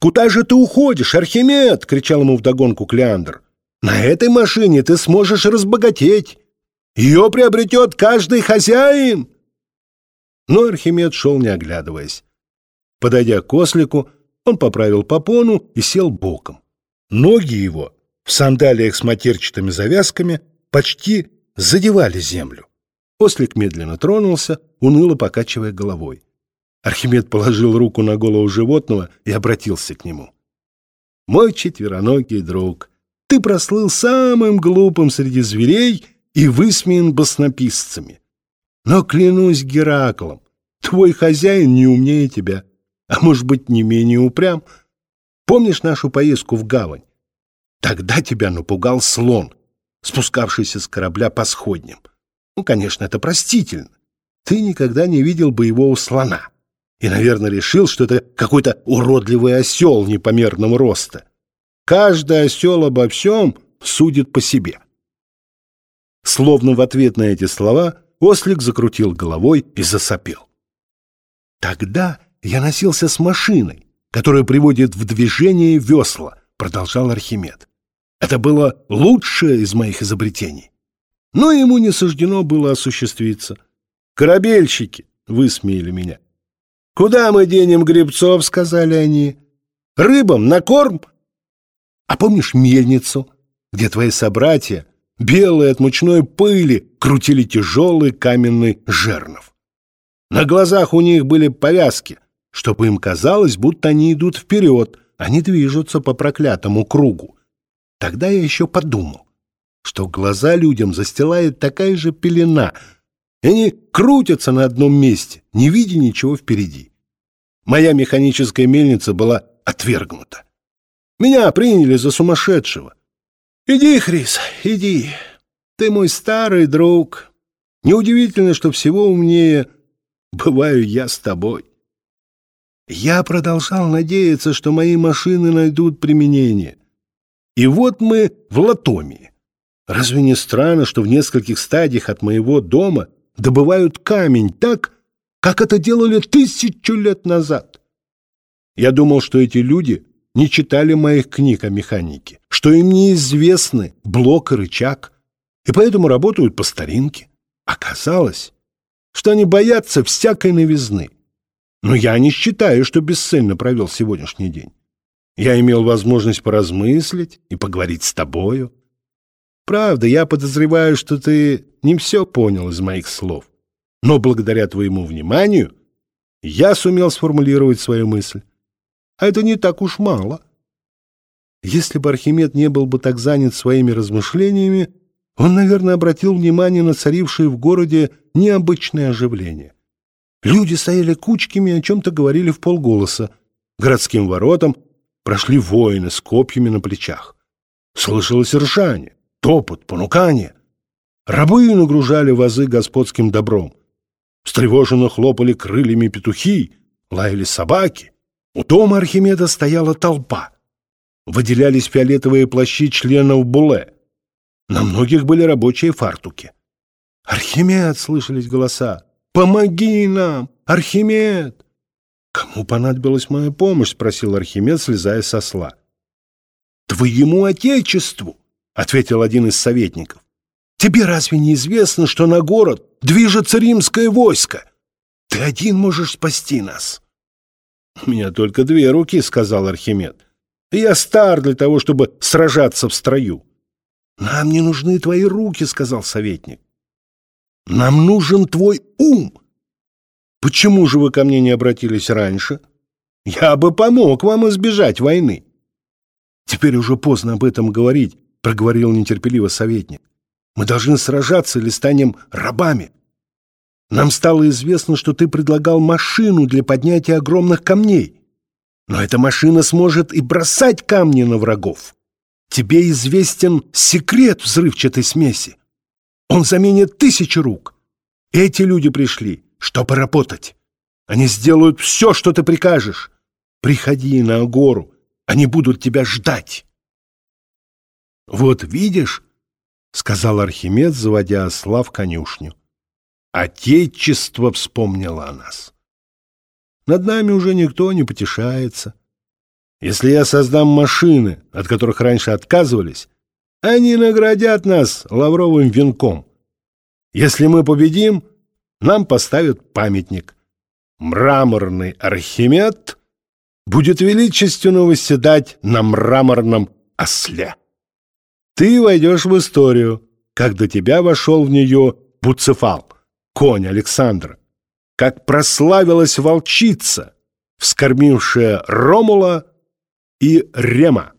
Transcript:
«Куда же ты уходишь, Архимед?» — кричал ему вдогонку Клеандр. «На этой машине ты сможешь разбогатеть. Ее приобретет каждый хозяин!» Но Архимед шел, не оглядываясь. Подойдя к ослику, он поправил попону и сел боком. Ноги его в сандалиях с матерчатыми завязками почти задевали землю. Ослик медленно тронулся, уныло покачивая головой. Архимед положил руку на голову животного и обратился к нему. «Мой четвероногий друг, ты прослыл самым глупым среди зверей и высмеян баснописцами. Но клянусь Гераклом, твой хозяин не умнее тебя, а может быть не менее упрям. Помнишь нашу поездку в гавань? Тогда тебя напугал слон, спускавшийся с корабля по сходням. Ну, конечно, это простительно. Ты никогда не видел боевого слона и, наверное, решил, что это какой-то уродливый осел непомерного роста. Каждый осел обо всем судит по себе. Словно в ответ на эти слова ослик закрутил головой и засопел. Тогда я носился с машиной, которая приводит в движение весла, продолжал Архимед. Это было лучшее из моих изобретений. Но ему не суждено было осуществиться. «Корабельщики!» — высмеяли меня. «Куда мы денем грибцов?» — сказали они. «Рыбам на корм?» «А помнишь мельницу, где твои собратья, белые от мучной пыли, крутили тяжелый каменный жернов? На глазах у них были повязки, чтобы им казалось, будто они идут вперед, они движутся по проклятому кругу. Тогда я еще подумал, что глаза людям застилает такая же пелена, и они крутятся на одном месте, не видя ничего впереди. Моя механическая мельница была отвергнута. Меня приняли за сумасшедшего. Иди, Хрис, иди. Ты мой старый друг. Неудивительно, что всего умнее бываю я с тобой. Я продолжал надеяться, что мои машины найдут применение — и вот мы в Латомии. Разве не странно, что в нескольких стадиях от моего дома добывают камень так, как это делали тысячу лет назад? Я думал, что эти люди не читали моих книг о механике, что им неизвестны блок и рычаг, и поэтому работают по старинке. Оказалось, что они боятся всякой новизны. Но я не считаю, что бесцельно провел сегодняшний день. Я имел возможность поразмыслить и поговорить с тобою. Правда, я подозреваю, что ты не все понял из моих слов. Но благодаря твоему вниманию я сумел сформулировать свою мысль. А это не так уж мало. Если бы Архимед не был бы так занят своими размышлениями, он, наверное, обратил внимание на царившее в городе необычное оживление. Люди стояли кучками и о чем-то говорили в полголоса. Городским воротам прошли воины с копьями на плечах. Слышалось ржание, топот, понукание. Рабы нагружали вазы господским добром. Встревоженно хлопали крыльями петухи, лаяли собаки. У дома Архимеда стояла толпа. Выделялись фиолетовые плащи членов Буле. На многих были рабочие фартуки. «Архимед!» — слышались голоса. «Помоги нам! Архимед!» «Кому понадобилась моя помощь?» — спросил Архимед, слезая со сла. «Твоему отечеству!» — ответил один из советников. «Тебе разве не известно, что на город движется римское войско? Ты один можешь спасти нас!» «У меня только две руки», — сказал Архимед. «Я стар для того, чтобы сражаться в строю». «Нам не нужны твои руки», — сказал советник. «Нам нужен твой ум», Почему же вы ко мне не обратились раньше? Я бы помог вам избежать войны. Теперь уже поздно об этом говорить, проговорил нетерпеливо советник. Мы должны сражаться или станем рабами. Нам стало известно, что ты предлагал машину для поднятия огромных камней. Но эта машина сможет и бросать камни на врагов. Тебе известен секрет взрывчатой смеси. Он заменит тысячи рук. Эти люди пришли что поработать. Они сделают все, что ты прикажешь. Приходи на гору, они будут тебя ждать. Вот видишь, — сказал Архимед, заводя осла в конюшню. Отечество вспомнило о нас. Над нами уже никто не потешается. Если я создам машины, от которых раньше отказывались, они наградят нас лавровым венком. Если мы победим, нам поставят памятник. Мраморный Архимед будет величественно восседать на мраморном осле. Ты войдешь в историю, как до тебя вошел в нее Буцефал, конь Александра, как прославилась волчица, вскормившая Ромула и Рема.